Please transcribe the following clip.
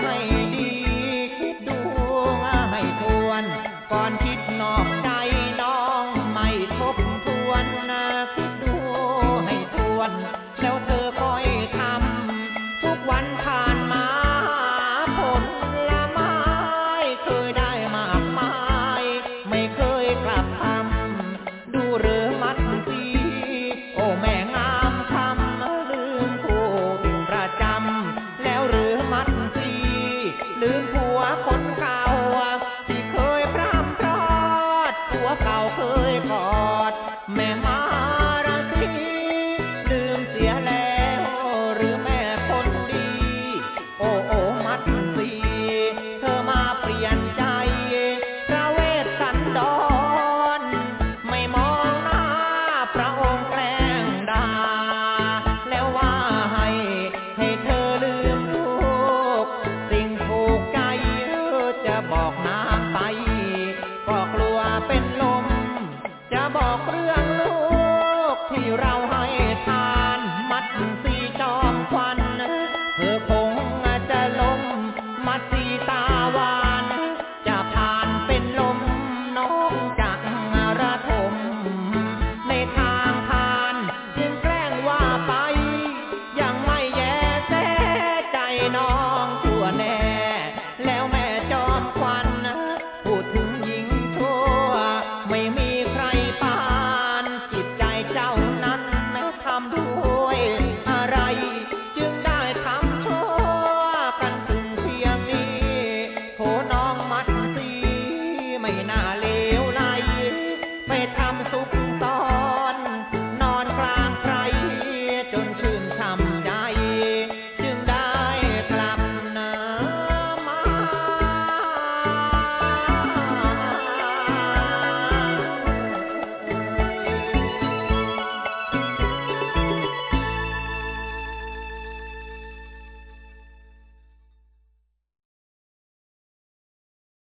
ให้ดีคิดดูให้ทวนก่อนคิดนอกใจน้องไม่ทบทวนนะคิดดูให้ทวน แล้วเธอคอยทำทุกวันผ่านมาผล ลืมผู้ บอก do